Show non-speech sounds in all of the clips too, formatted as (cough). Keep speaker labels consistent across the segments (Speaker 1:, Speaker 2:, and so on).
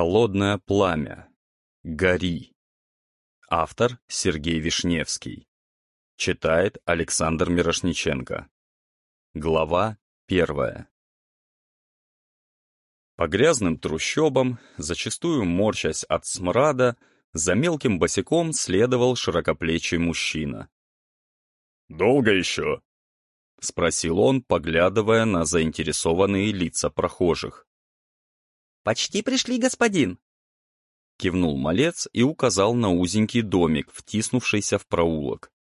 Speaker 1: Холодное пламя. Гори. Автор Сергей Вишневский. Читает Александр Мирошниченко. Глава первая. По грязным трущобам, зачастую морщась от смрада, за мелким босиком следовал широкоплечий мужчина.
Speaker 2: «Долго еще?»
Speaker 1: — спросил он, поглядывая на заинтересованные лица прохожих.
Speaker 3: «Почти пришли, господин!»
Speaker 1: Кивнул малец и указал на узенький домик, втиснувшийся в проулок.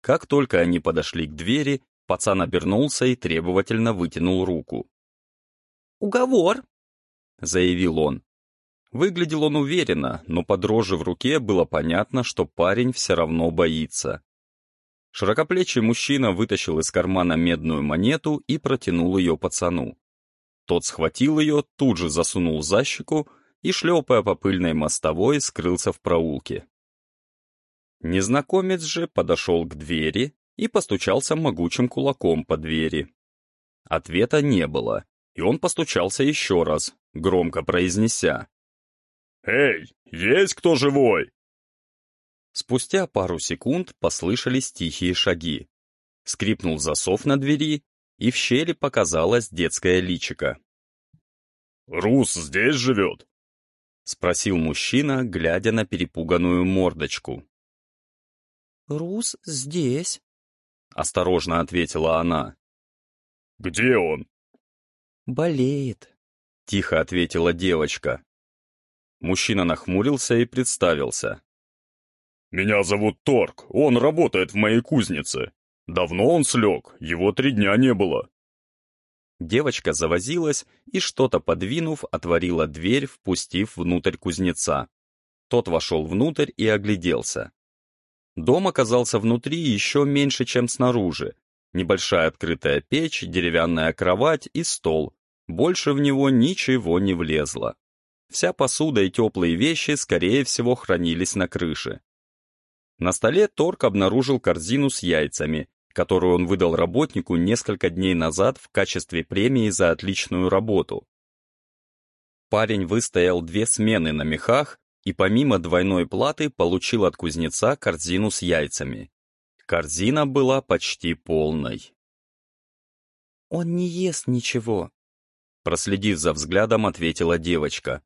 Speaker 1: Как только они подошли к двери, пацан обернулся и требовательно вытянул руку.
Speaker 3: «Уговор!»
Speaker 1: — заявил он. Выглядел он уверенно, но по дрожи в руке было понятно, что парень все равно боится. Широкоплечий мужчина вытащил из кармана медную монету и протянул ее пацану. Тот схватил ее, тут же засунул за щеку и, шлепая по пыльной мостовой, скрылся в проулке. Незнакомец же подошел к двери и постучался могучим кулаком по двери. Ответа не было, и он постучался еще раз, громко произнеся.
Speaker 2: «Эй, есть кто живой?»
Speaker 1: Спустя пару секунд послышались тихие шаги. Скрипнул засов на двери, и в щели показалось детское личико.
Speaker 2: «Рус здесь живет?»
Speaker 1: — спросил мужчина, глядя на перепуганную мордочку.
Speaker 3: «Рус здесь», —
Speaker 1: осторожно ответила она.
Speaker 2: «Где он?»
Speaker 3: «Болеет», —
Speaker 1: тихо ответила девочка. Мужчина нахмурился и представился.
Speaker 2: «Меня зовут Торг, он работает в моей кузнице. Давно он слег, его три дня не было».
Speaker 1: Девочка завозилась и, что-то подвинув, отворила дверь, впустив внутрь кузнеца. Тот вошел внутрь и огляделся. Дом оказался внутри еще меньше, чем снаружи. Небольшая открытая печь, деревянная кровать и стол. Больше в него ничего не влезло. Вся посуда и теплые вещи, скорее всего, хранились на крыше. На столе Торг обнаружил корзину с яйцами, которую он выдал работнику несколько дней назад в качестве премии за отличную работу. Парень выстоял две смены на мехах и помимо двойной платы получил от кузнеца корзину с яйцами. Корзина была почти полной.
Speaker 3: «Он не ест ничего», —
Speaker 1: проследив за взглядом, ответила девочка.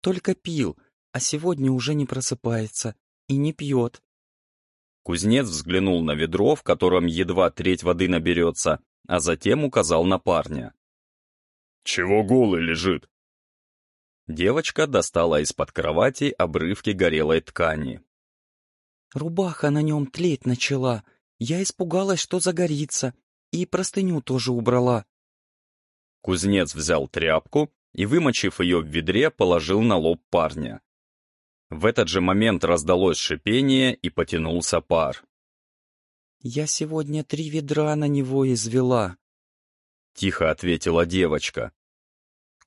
Speaker 3: «Только пил, а сегодня уже не просыпается и не пьет».
Speaker 1: Кузнец взглянул на ведро, в котором едва треть воды наберется, а затем указал на парня.
Speaker 2: «Чего голый лежит?»
Speaker 1: Девочка достала из-под кровати обрывки горелой ткани.
Speaker 3: «Рубаха на нем тлеть начала. Я испугалась, что загорится, и простыню тоже убрала».
Speaker 1: Кузнец взял тряпку и, вымочив ее в ведре, положил на лоб парня. В этот же момент раздалось шипение и потянулся пар.
Speaker 3: «Я сегодня три ведра на него извела», —
Speaker 1: тихо ответила девочка.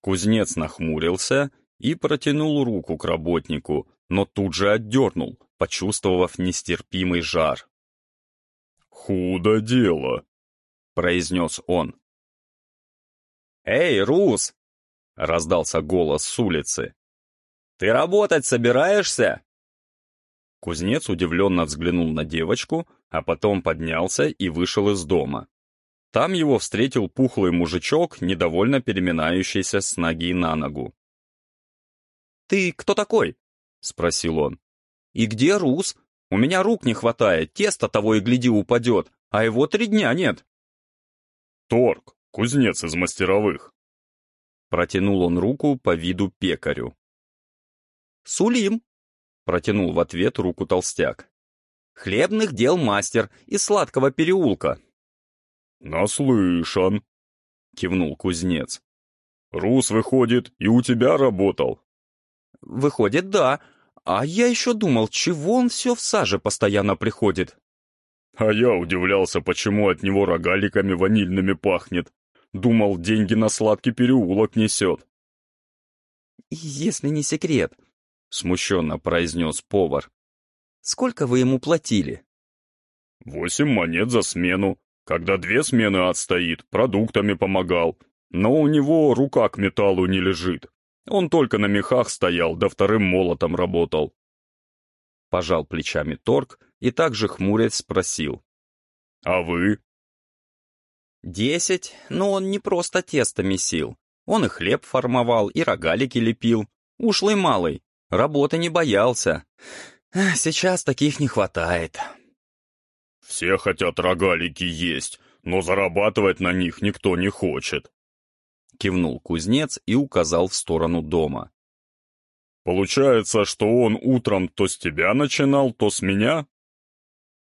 Speaker 1: Кузнец нахмурился и протянул руку к работнику, но тут же отдернул, почувствовав нестерпимый жар.
Speaker 2: «Худо дело», — произнес он.
Speaker 1: «Эй, Рус!» — раздался голос с улицы. «Ты работать собираешься?» Кузнец удивленно взглянул на девочку, а потом поднялся и вышел из дома. Там его встретил пухлый мужичок, недовольно переминающийся с ноги на ногу. «Ты кто такой?» — спросил он. «И где Рус? У меня рук не хватает, тесто того и гляди упадет, а его три дня нет».
Speaker 2: «Торг, кузнец из мастеровых».
Speaker 1: Протянул он руку по виду пекарю.
Speaker 3: «Сулим!» — протянул в ответ руку толстяк. «Хлебных дел мастер из сладкого переулка».
Speaker 2: «Наслышан!» — кивнул кузнец. «Рус, выходит, и у тебя работал?»
Speaker 3: «Выходит, да. А я еще думал, чего он все в саже постоянно приходит?»
Speaker 2: «А я удивлялся, почему от него рогаликами ванильными пахнет. Думал, деньги на сладкий переулок несет».
Speaker 3: «Если не секрет, —
Speaker 1: смущенно произнес повар.
Speaker 3: «Сколько вы ему платили?»
Speaker 2: «Восемь монет за смену. Когда две смены отстоит, продуктами помогал. Но у него рука к металлу не лежит. Он только на мехах стоял, да вторым молотом работал.
Speaker 1: Пожал плечами торг и также хмурясь спросил.
Speaker 2: «А вы?»
Speaker 3: «Десять, но он не просто тесто месил. Он и хлеб формовал, и рогалики лепил. Ушлый малый, работы не боялся. Сейчас таких не хватает».
Speaker 2: «Все хотят рогалики есть, но зарабатывать на них никто не хочет»,
Speaker 1: кивнул кузнец и указал в сторону дома.
Speaker 2: «Получается, что он утром то с тебя начинал, то с меня?»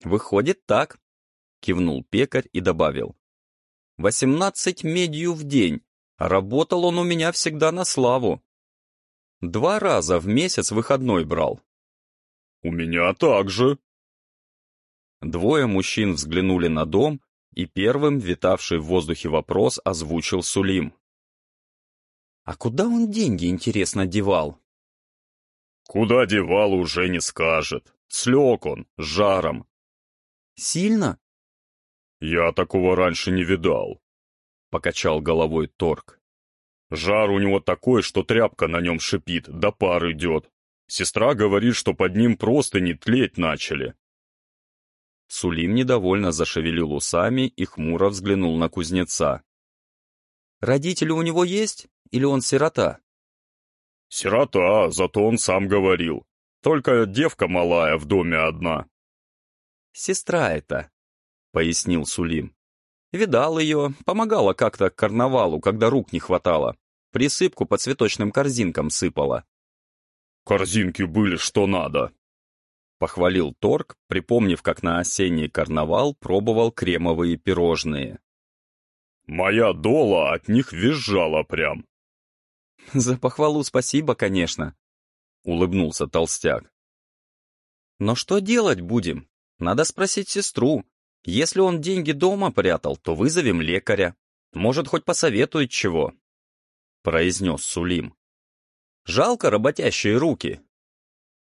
Speaker 3: «Выходит так», — кивнул пекарь и добавил. «Восемнадцать медью в день, работал он у меня всегда на славу. Два раза в месяц выходной брал».
Speaker 2: «У меня так же».
Speaker 1: Двое мужчин взглянули на дом, и первым, витавший в воздухе вопрос, озвучил Сулим.
Speaker 3: А куда он деньги, интересно, девал?
Speaker 2: Куда девал, уже не скажет. Слег он, с жаром.
Speaker 3: Сильно?
Speaker 2: Я такого раньше не видал. Покачал головой Торг. Жар у него такой, что тряпка на нем шипит, да пар идет. Сестра говорит, что под ним просто не тлеть начали.
Speaker 1: Сулим недовольно зашевелил усами и хмуро взглянул на кузнеца.
Speaker 3: «Родители у него есть?» Или он сирота?
Speaker 2: Сирота, зато он сам говорил. Только девка малая в доме одна.
Speaker 3: Сестра это, пояснил Сулим. Видал ее, помогала как-то к карнавалу, когда рук не хватало. Присыпку по цветочным корзинкам сыпала.
Speaker 2: Корзинки были что надо.
Speaker 1: Похвалил Торг, припомнив, как на осенний карнавал пробовал кремовые пирожные.
Speaker 2: Моя дола от них визжала прям.
Speaker 3: «За похвалу спасибо, конечно», — улыбнулся толстяк. «Но что делать будем? Надо спросить сестру. Если он деньги дома прятал, то вызовем лекаря. Может, хоть посоветует чего», — произнес Сулим. «Жалко работящие руки».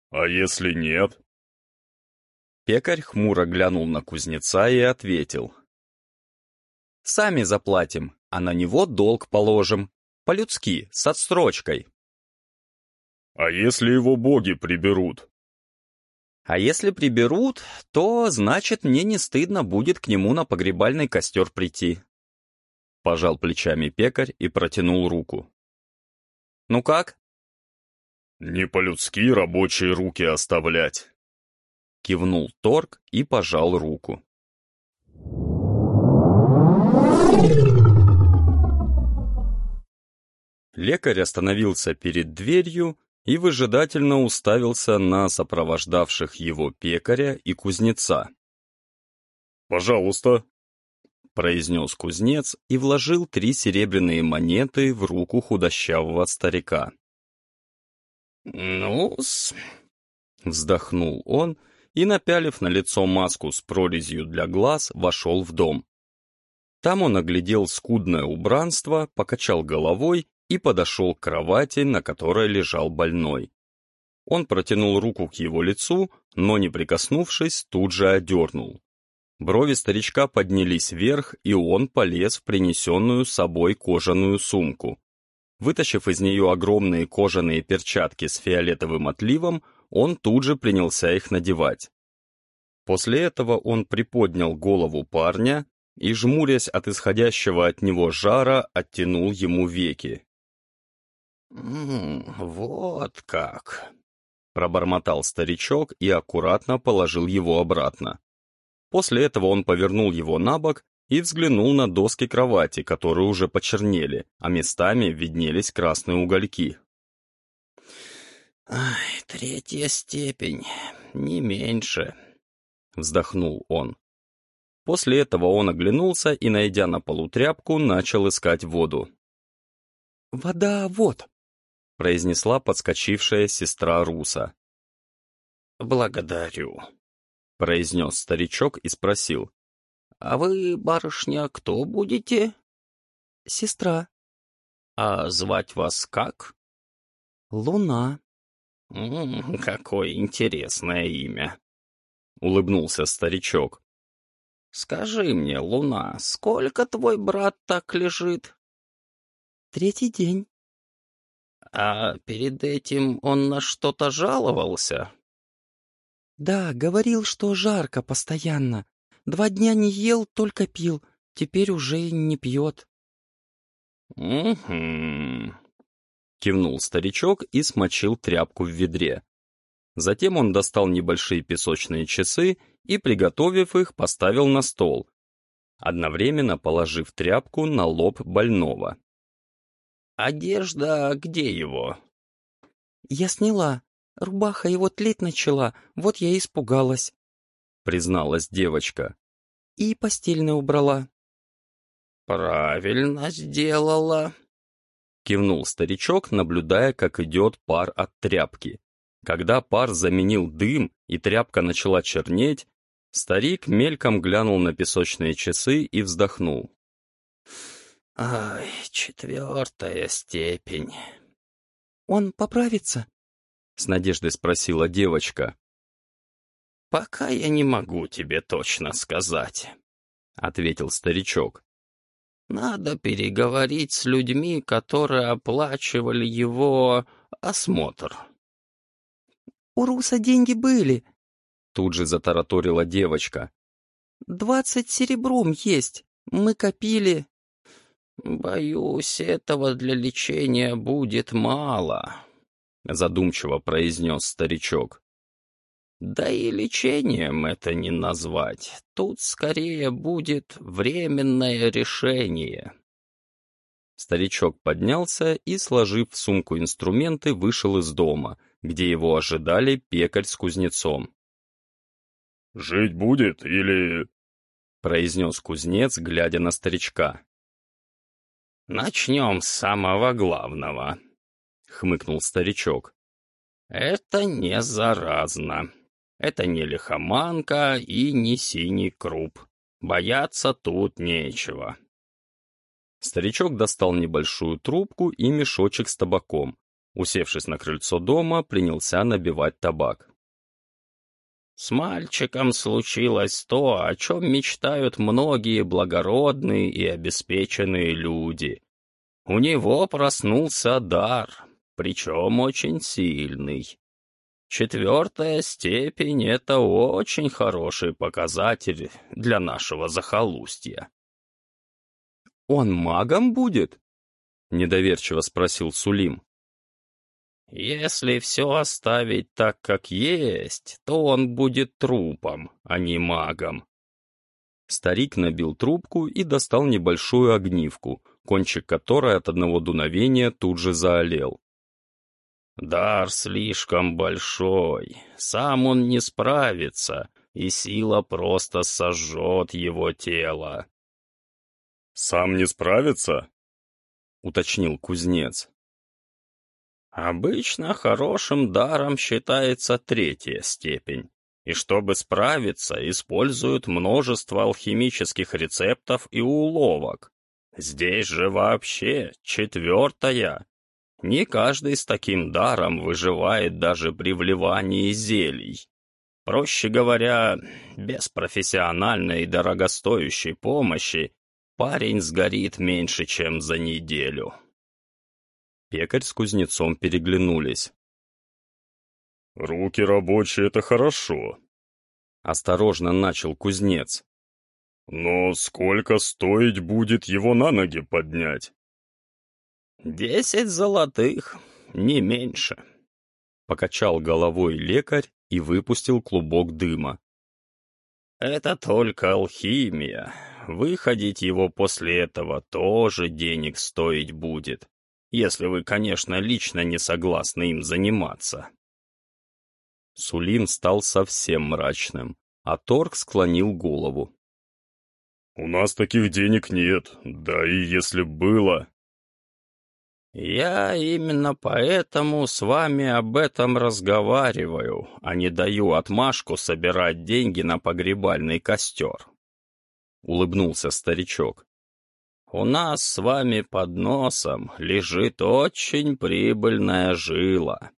Speaker 2: «А если нет?»
Speaker 1: Пекарь хмуро глянул на кузнеца и ответил.
Speaker 3: «Сами заплатим, а на него долг положим. По-людски, с отстрочкой.
Speaker 2: А если его боги приберут?
Speaker 3: А если приберут, то, значит, мне не стыдно будет к нему на погребальный костер прийти.
Speaker 1: Пожал плечами пекарь и протянул руку.
Speaker 3: Ну как?
Speaker 2: Не по-людски рабочие руки оставлять.
Speaker 1: Кивнул торг и пожал руку. Лекарь остановился перед дверью и выжидательно уставился на сопровождавших его пекаря и кузнеца.
Speaker 2: «Пожалуйста», —
Speaker 1: произнес кузнец и вложил три серебряные монеты в руку худощавого старика.
Speaker 3: «Ну-с», —
Speaker 1: вздохнул он и, напялив на лицо маску с прорезью для глаз, вошел в дом. Там он оглядел скудное убранство, покачал головой и подошел к кровати, на которой лежал больной. Он протянул руку к его лицу, но, не прикоснувшись, тут же одернул. Брови старичка поднялись вверх, и он полез в принесенную с собой кожаную сумку. Вытащив из нее огромные кожаные перчатки с фиолетовым отливом, он тут же принялся их надевать. После этого он приподнял голову парня и, жмурясь от исходящего от него жара, оттянул ему веки.
Speaker 3: «Вот как!»
Speaker 1: — пробормотал старичок и аккуратно положил его обратно. После этого он повернул его на бок и взглянул на доски кровати, которые уже почернели, а местами виднелись красные угольки.
Speaker 3: «Ай, третья степень, не меньше», — вздохнул он.
Speaker 1: После этого он оглянулся и, найдя на полу тряпку, начал искать воду.
Speaker 3: «Вода вот»,
Speaker 1: произнесла подскочившая сестра Руса.
Speaker 3: «Благодарю», —
Speaker 1: произнес старичок и спросил.
Speaker 3: «А вы, барышня, кто будете?»
Speaker 4: «Сестра».
Speaker 3: «А звать вас как?»
Speaker 4: «Луна».
Speaker 3: М -м, «Какое интересное имя», —
Speaker 1: улыбнулся старичок.
Speaker 3: «Скажи мне, Луна, сколько твой брат так лежит?»
Speaker 4: «Третий день».
Speaker 3: А перед этим он на что-то жаловался?
Speaker 4: Да, говорил, что жарко постоянно. Два дня не ел, только пил. Теперь уже не пьет.
Speaker 3: «Угу», — кивнул старичок и смочил тряпку в ведре. Затем он достал небольшие песочные часы и, приготовив их, поставил на стол, одновременно положив тряпку на лоб больного. «Одежда где его?»
Speaker 4: «Я сняла. Рубаха его тлеть начала, вот я и испугалась», — призналась девочка. «И постельное убрала».
Speaker 3: «Правильно сделала», — кивнул старичок, наблюдая, как идет пар от тряпки. Когда пар заменил дым и тряпка начала чернеть, старик мельком глянул на песочные часы и вздохнул. «Ай, четвертая степень».
Speaker 4: «Он поправится?»
Speaker 3: — с надеждой спросила девочка. «Пока я не могу тебе точно сказать», — ответил старичок. «Надо переговорить с людьми, которые оплачивали его осмотр».
Speaker 4: «У Руса деньги были», —
Speaker 3: тут же затараторила девочка.
Speaker 4: «Двадцать серебром есть. Мы копили».
Speaker 3: «Боюсь, этого для лечения будет мало», — задумчиво произнес старичок. «Да и лечением это не назвать. Тут скорее будет временное решение». Старичок поднялся и, сложив в сумку инструменты, вышел из дома — где его ожидали пекарь с кузнецом.
Speaker 2: «Жить будет или...»
Speaker 3: — произнес кузнец, глядя на старичка. «Начнем с самого главного», — хмыкнул старичок. «Это не заразно. Это не лихоманка и не синий круп. Бояться тут нечего». Старичок достал небольшую трубку и мешочек с табаком, Усевшись на крыльцо дома, принялся набивать табак. С мальчиком случилось то, о чем мечтают многие благородные и обеспеченные люди. У него проснулся дар, причем очень сильный. Четвертая степень — это очень хороший показатель для нашего захолустья. «Он магом будет?» — недоверчиво спросил Сулим. Если все оставить так, как есть, то он будет трупом, а не магом. Старик набил трубку и достал небольшую огнивку, кончик которой от одного дуновения тут же заолел. Дар слишком большой, сам он не справится, и сила просто сожжет его тело.
Speaker 2: «Сам не справится?»
Speaker 3: — уточнил кузнец. Обычно хорошим даром считается третья степень, и чтобы справиться, используют множество алхимических рецептов и уловок. Здесь же вообще четвертая. Не каждый с таким даром выживает даже при вливании зелий. Проще говоря, без профессиональной и дорогостоящей помощи парень сгорит меньше, чем за неделю. Пекарь с кузнецом переглянулись.
Speaker 2: «Руки рабочие — это хорошо», — осторожно начал кузнец. «Но сколько стоить будет его на ноги поднять?»
Speaker 3: «Десять золотых, не меньше», — покачал головой лекарь и выпустил клубок дыма. «Это только алхимия. Выходить его после этого тоже денег стоить будет если вы, конечно, лично не согласны им заниматься. Сулим стал совсем мрачным, а Торг склонил голову.
Speaker 2: «У нас таких денег нет, да и если было...»
Speaker 3: «Я именно поэтому с вами об этом разговариваю, а не даю отмашку собирать деньги на погребальный костер», — улыбнулся старичок. У нас с вами под носом лежит очень прибыльная жила.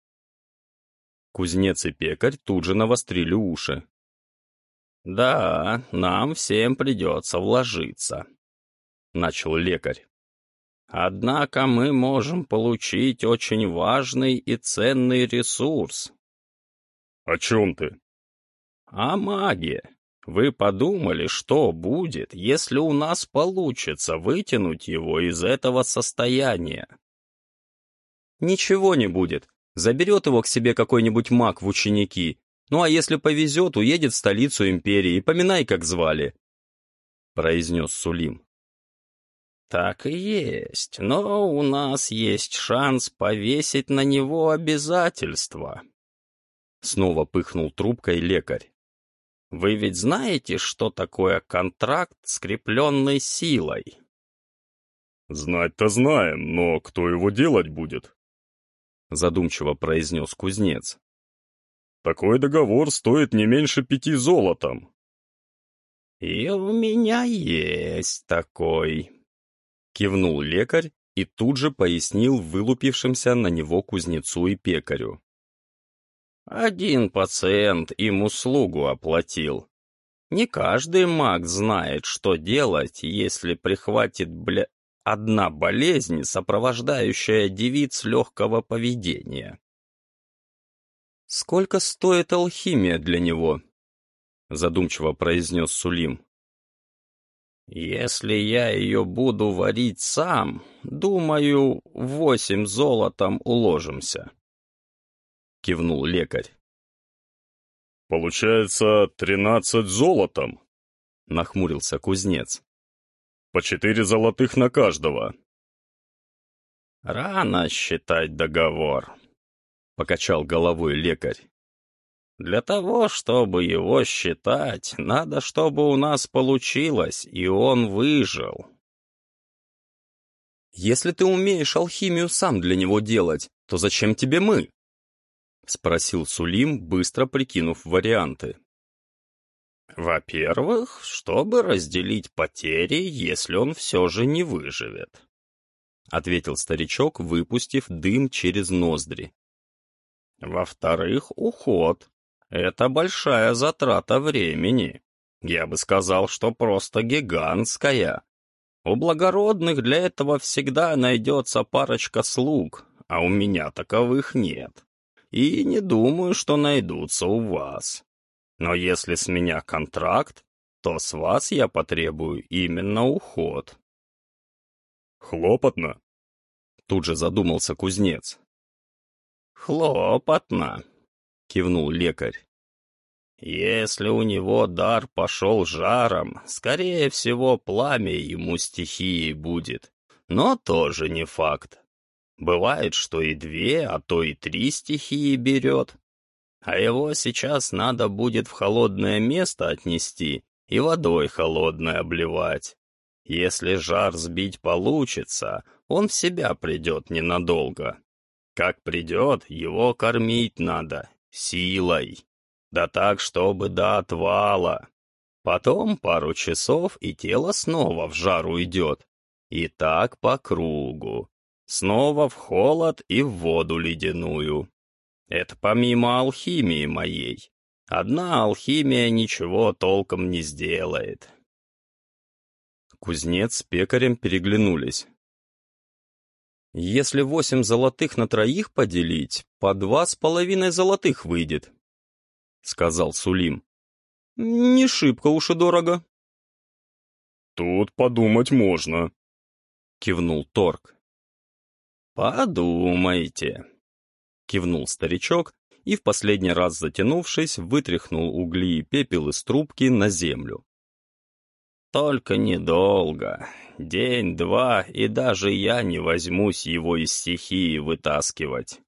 Speaker 3: Кузнец и пекарь тут же навострили уши. Да, нам всем придется вложиться, — начал лекарь. Однако мы можем получить очень важный и ценный ресурс.
Speaker 2: О чем ты?
Speaker 3: О маге. Вы подумали, что будет, если у нас получится вытянуть его из этого состояния?
Speaker 1: Ничего не будет. Заберет его к себе какой-нибудь маг в ученики. Ну а если повезет, уедет в столицу империи, поминай, как звали. Произнес Сулим.
Speaker 3: Так и есть, но у нас есть шанс повесить на него обязательства. Снова пыхнул трубкой лекарь. Вы ведь знаете, что такое контракт, скрепленный силой?
Speaker 2: Знать-то знаем, но кто его делать будет?
Speaker 1: Задумчиво произнес кузнец.
Speaker 2: Такой договор стоит не меньше пяти золотом.
Speaker 3: И у меня есть такой.
Speaker 1: Кивнул лекарь и тут же пояснил вылупившимся на него кузнецу и пекарю.
Speaker 3: Один пациент им услугу оплатил. Не каждый маг знает, что делать, если прихватит, бля... одна болезнь, сопровождающая девиц легкого поведения.
Speaker 1: «Сколько стоит алхимия для него?» задумчиво произнес Сулим.
Speaker 3: «Если я ее буду варить сам, думаю, восемь золотом уложимся».
Speaker 1: — кивнул лекарь.
Speaker 2: «Получается, тринадцать золотом», —
Speaker 1: нахмурился кузнец.
Speaker 2: «По четыре золотых на каждого».
Speaker 3: «Рано считать договор», — покачал головой лекарь. «Для того, чтобы его считать, надо, чтобы у нас получилось, и он выжил».
Speaker 1: «Если ты умеешь алхимию сам для него делать, то зачем тебе мы?» — спросил Сулим, быстро прикинув варианты.
Speaker 3: «Во-первых, чтобы разделить потери, если он все же не выживет», — ответил старичок, выпустив дым через ноздри. «Во-вторых, уход. Это большая затрата времени. Я бы сказал, что просто гигантская. У благородных для этого всегда найдется парочка слуг, а у меня таковых нет и не думаю, что найдутся у вас. Но если с меня контракт, то с вас я потребую именно уход».
Speaker 2: «Хлопотно?»
Speaker 1: Тут же задумался кузнец.
Speaker 3: «Хлопотно», — кивнул лекарь. «Если у него дар пошел жаром, скорее всего, пламя ему стихией будет, но тоже не факт. Бывает, что и две, а то и три стихии берет. А его сейчас надо будет в холодное место отнести и водой холодной обливать. Если жар сбить получится, он в себя придет ненадолго. Как придет, его кормить надо, силой. Да так, чтобы до отвала. Потом пару часов, и тело снова в жар уйдет. И так по кругу. Снова в холод и в воду ледяную. Это помимо алхимии моей. Одна алхимия ничего толком не сделает.
Speaker 1: Кузнец с пекарем переглянулись. «Если восемь золотых на троих поделить, по два с половиной золотых выйдет», — сказал Сулим. «Не шибко уж и дорого».
Speaker 2: «Тут подумать можно», —
Speaker 1: кивнул Торг.
Speaker 3: «Подумайте», — кивнул старичок и, в последний раз затянувшись, вытряхнул угли и пепел из трубки на землю. «Только недолго. День-два, и даже я не возьмусь его из стихии вытаскивать».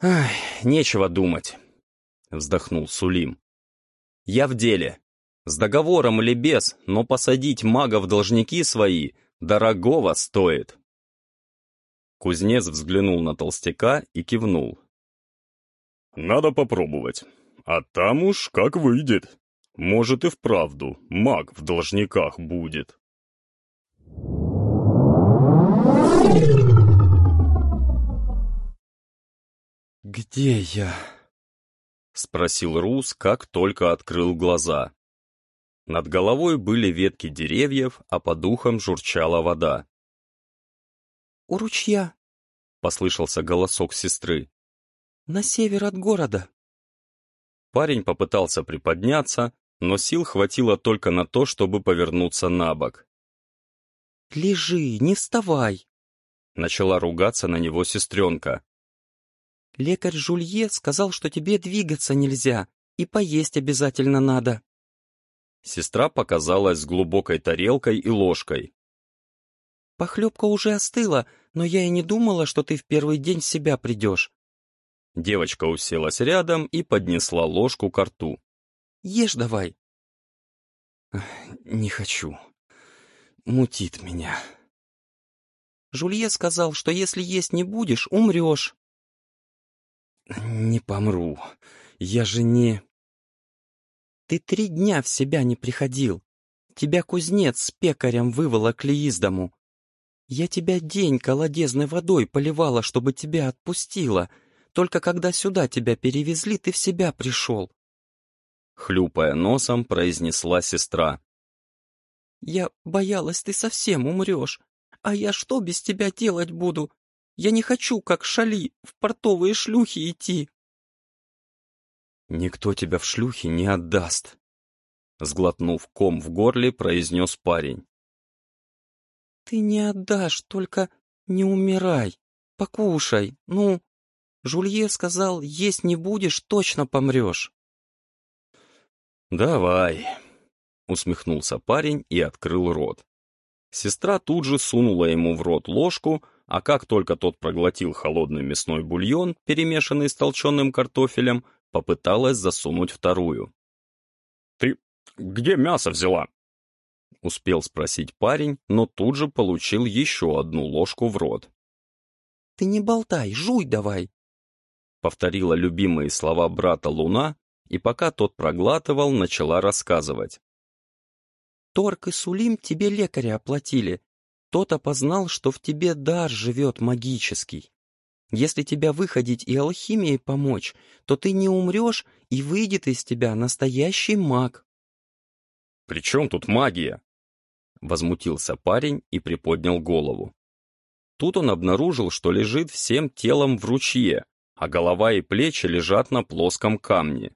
Speaker 1: «Ай, нечего думать», — вздохнул Сулим. «Я в деле. С договором или без, но посадить мага в должники свои дорогого стоит». Кузнец взглянул на толстяка и кивнул.
Speaker 2: «Надо попробовать. А там уж как выйдет. Может и вправду маг в должниках будет».
Speaker 1: «Где я?» — спросил Рус, как только открыл глаза. Над головой были ветки деревьев, а по духам журчала вода.
Speaker 4: У ручья», — послышался голосок сестры. «На север от города».
Speaker 1: Парень попытался приподняться, но сил хватило только на то, чтобы повернуться на бок.
Speaker 4: «Лежи, не вставай!»
Speaker 1: Начала ругаться на него сестренка.
Speaker 4: «Лекарь Жулье сказал, что тебе двигаться нельзя, и поесть обязательно надо».
Speaker 1: Сестра показалась с глубокой тарелкой и ложкой.
Speaker 4: «Похлебка уже остыла, но я и не думала, что ты в первый день в себя придешь».
Speaker 1: Девочка уселась рядом и поднесла ложку к рту.
Speaker 4: «Ешь давай».
Speaker 3: «Не хочу. Мутит меня».
Speaker 4: Жулье сказал, что если есть не будешь, умрешь.
Speaker 3: «Не помру. Я же не...»
Speaker 4: Ты три дня в себя не приходил. Тебя кузнец с пекарем выволокли из дому. Я тебя день колодезной водой поливала, чтобы тебя отпустила. Только когда сюда тебя перевезли, ты в себя пришел.
Speaker 1: Хлюпая носом, произнесла сестра.
Speaker 4: Я боялась, ты совсем умрешь. А я что без тебя делать буду? Я не хочу, как шали, в портовые шлюхи идти.
Speaker 1: «Никто тебя в шлюхи не отдаст», — сглотнув ком в горле, произнес парень.
Speaker 4: «Ты не отдашь, только не умирай. Покушай, ну...» Жулье сказал, есть не будешь, точно помрешь.
Speaker 1: «Давай», — усмехнулся парень и открыл рот. Сестра тут же сунула ему в рот ложку, а как только тот проглотил холодный мясной бульон, перемешанный с толченым картофелем, Попыталась засунуть вторую. «Ты где мясо взяла?» Успел спросить парень, но тут же получил еще одну ложку в рот.
Speaker 4: «Ты не болтай, жуй давай!»
Speaker 1: Повторила любимые слова брата Луна, и пока тот проглатывал, начала рассказывать.
Speaker 4: «Торг и Сулим тебе лекаря оплатили. Тот опознал, что в тебе дар живет магический. Если тебя выходить и алхимией помочь, то ты не умрешь, и выйдет из тебя настоящий маг.
Speaker 1: «При чем тут магия?» Возмутился парень и приподнял голову. Тут он обнаружил, что лежит всем телом в ручье, а голова и плечи лежат на плоском камне.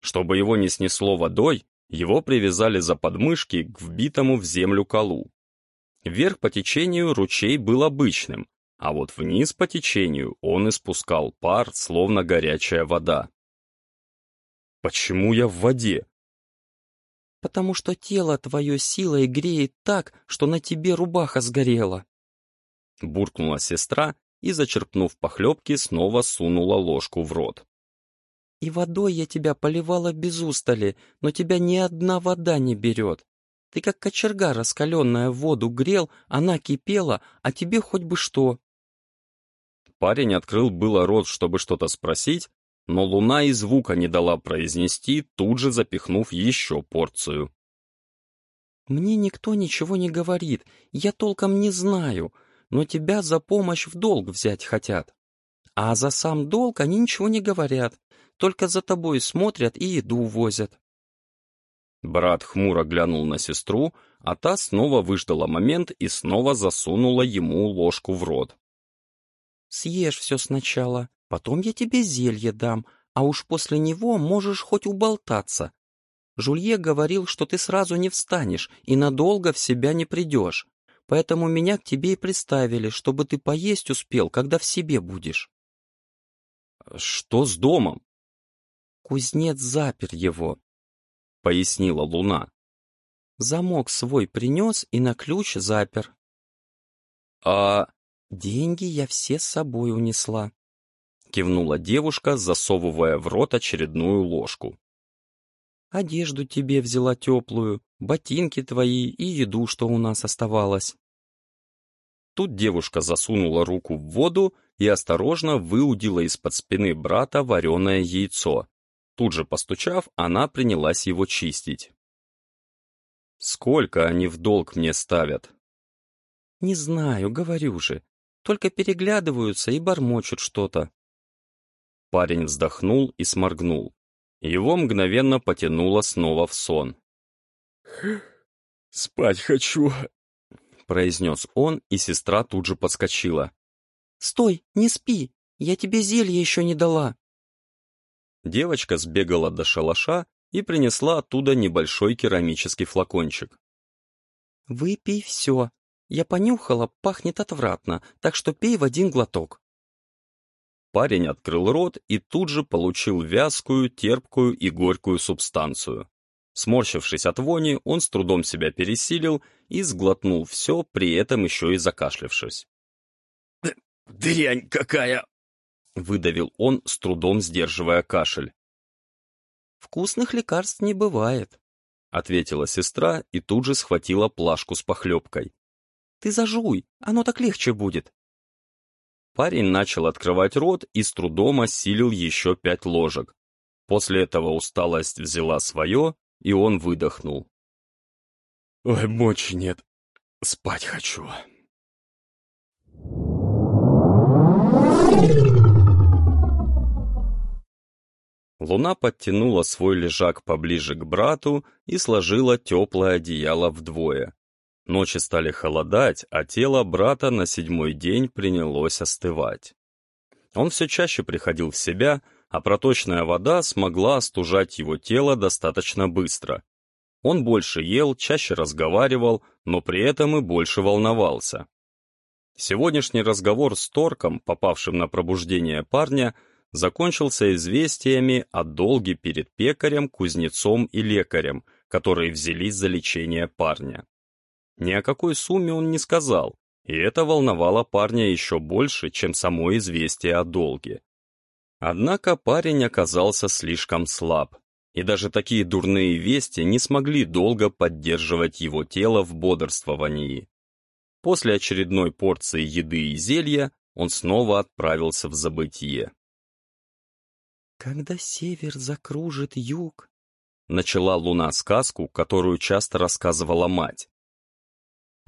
Speaker 1: Чтобы его не снесло водой, его привязали за подмышки к вбитому в землю колу. Вверх по течению ручей был обычным, а вот вниз по течению он испускал пар, словно горячая вода. «Почему я в воде?»
Speaker 4: «Потому что тело твое силой греет так, что на тебе рубаха сгорела»,
Speaker 1: буркнула сестра и, зачерпнув похлебки, снова сунула ложку в рот.
Speaker 4: «И водой я тебя поливала без устали, но тебя ни одна вода не берет. Ты как кочерга раскаленная в воду грел, она кипела, а тебе хоть бы что.
Speaker 1: Парень открыл было рот, чтобы что-то спросить, но луна и звука не дала произнести, тут же запихнув еще порцию.
Speaker 4: «Мне никто ничего не говорит, я толком не знаю, но тебя за помощь в долг взять хотят. А за сам долг они ничего не говорят, только за тобой смотрят и еду возят».
Speaker 1: Брат хмуро глянул на сестру, а та снова выждала момент и снова засунула ему ложку в рот.
Speaker 4: Съешь все сначала, потом я тебе зелье дам, а уж после него можешь хоть уболтаться. Жулье говорил, что ты сразу не встанешь и надолго в себя не придешь, поэтому меня к тебе и приставили, чтобы ты поесть успел, когда в себе будешь.
Speaker 1: Что с домом?
Speaker 4: Кузнец запер его, —
Speaker 1: пояснила Луна.
Speaker 4: Замок свой принес и на ключ запер.
Speaker 1: А
Speaker 4: «Деньги я все с собой унесла», —
Speaker 1: кивнула девушка, засовывая в рот очередную ложку.
Speaker 4: «Одежду тебе взяла теплую, ботинки твои и еду, что у нас оставалось».
Speaker 1: Тут девушка засунула руку в воду и осторожно выудила из-под спины брата вареное яйцо. Тут же постучав, она принялась его чистить. «Сколько они в долг мне ставят?»
Speaker 4: «Не знаю, говорю же только переглядываются и бормочут что-то.
Speaker 1: Парень вздохнул и сморгнул. Его мгновенно потянуло снова в сон. (gasps)
Speaker 2: «Спать хочу», —
Speaker 1: произнес он, и сестра тут же подскочила.
Speaker 4: «Стой, не спи! Я тебе зелье еще не дала!»
Speaker 1: Девочка сбегала до шалаша и принесла оттуда небольшой керамический флакончик.
Speaker 4: «Выпей все. Я понюхала, пахнет отвратно, так что пей в один глоток».
Speaker 1: Парень открыл рот и тут же получил вязкую, терпкую и горькую субстанцию. Сморщившись от вони, он с трудом себя пересилил и сглотнул все, при этом еще и закашлявшись.
Speaker 2: «Дрянь какая!»
Speaker 1: — выдавил он, с трудом сдерживая кашель.
Speaker 4: «Вкусных лекарств не бывает», —
Speaker 1: ответила сестра и тут же схватила плашку с похлебкой.
Speaker 4: «Ты зажуй, оно так легче будет».
Speaker 1: Парень начал открывать рот и с трудом осилил еще пять ложек. После этого усталость взяла свое, и он выдохнул.
Speaker 2: «Ой, мочи нет, спать хочу».
Speaker 1: Луна подтянула свой лежак поближе к брату и сложила теплое одеяло вдвое. Ночи стали холодать, а тело брата на седьмой день принялось остывать. Он все чаще приходил в себя, а проточная вода смогла остужать его тело достаточно быстро. Он больше ел, чаще разговаривал, но при этом и больше волновался. Сегодняшний разговор с Торком, попавшим на пробуждение парня, закончился известиями о долге перед пекарем, кузнецом и лекарем, которые взялись за лечение парня. Ни о какой сумме он не сказал, и это волновало парня еще больше, чем само известие о долге. Однако парень оказался слишком слаб, и даже такие дурные вести не смогли долго поддерживать его тело в бодрствовании. После очередной порции еды и зелья он снова отправился в забытье.
Speaker 4: «Когда север закружит юг», —
Speaker 1: начала луна сказку, которую часто рассказывала мать.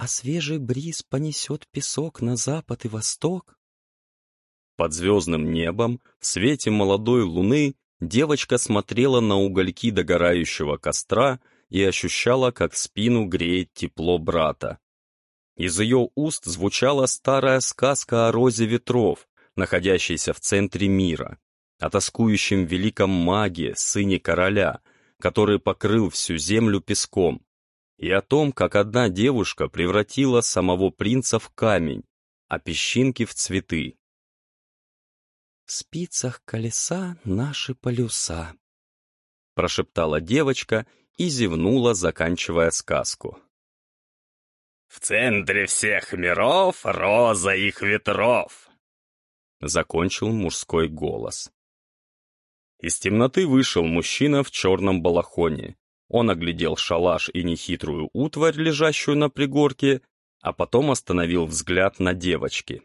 Speaker 4: «А свежий бриз понесет песок на запад и восток».
Speaker 1: Под звездным небом, в свете молодой луны, девочка смотрела на угольки догорающего костра и ощущала, как спину греет тепло брата. Из ее уст звучала старая сказка о розе ветров, находящейся в центре мира о тоскующем великом маге, сыне короля, который покрыл всю землю песком, и о том, как одна девушка превратила самого принца в камень, а песчинки в цветы.
Speaker 4: «В спицах колеса наши полюса», —
Speaker 1: прошептала девочка и зевнула, заканчивая сказку.
Speaker 2: «В центре всех миров роза их ветров», —
Speaker 1: закончил мужской голос. Из темноты вышел мужчина в черном балахоне. Он оглядел шалаш и нехитрую утварь, лежащую на пригорке, а потом остановил взгляд на девочки.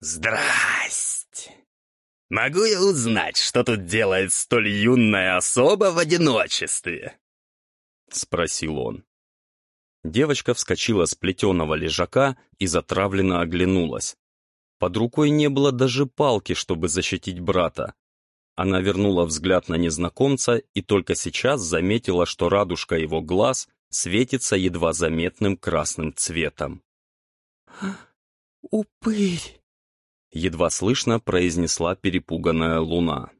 Speaker 2: «Здрасте! Могу я узнать, что тут делает столь юная особа в одиночестве?»
Speaker 1: — спросил он. Девочка вскочила с плетеного лежака и затравленно оглянулась. Под рукой не было даже палки, чтобы защитить брата, она вернула взгляд на незнакомца и только сейчас заметила, что радужка его глаз светится едва заметным красным цветом.
Speaker 4: «Упырь!»
Speaker 1: Едва слышно произнесла перепуганная луна.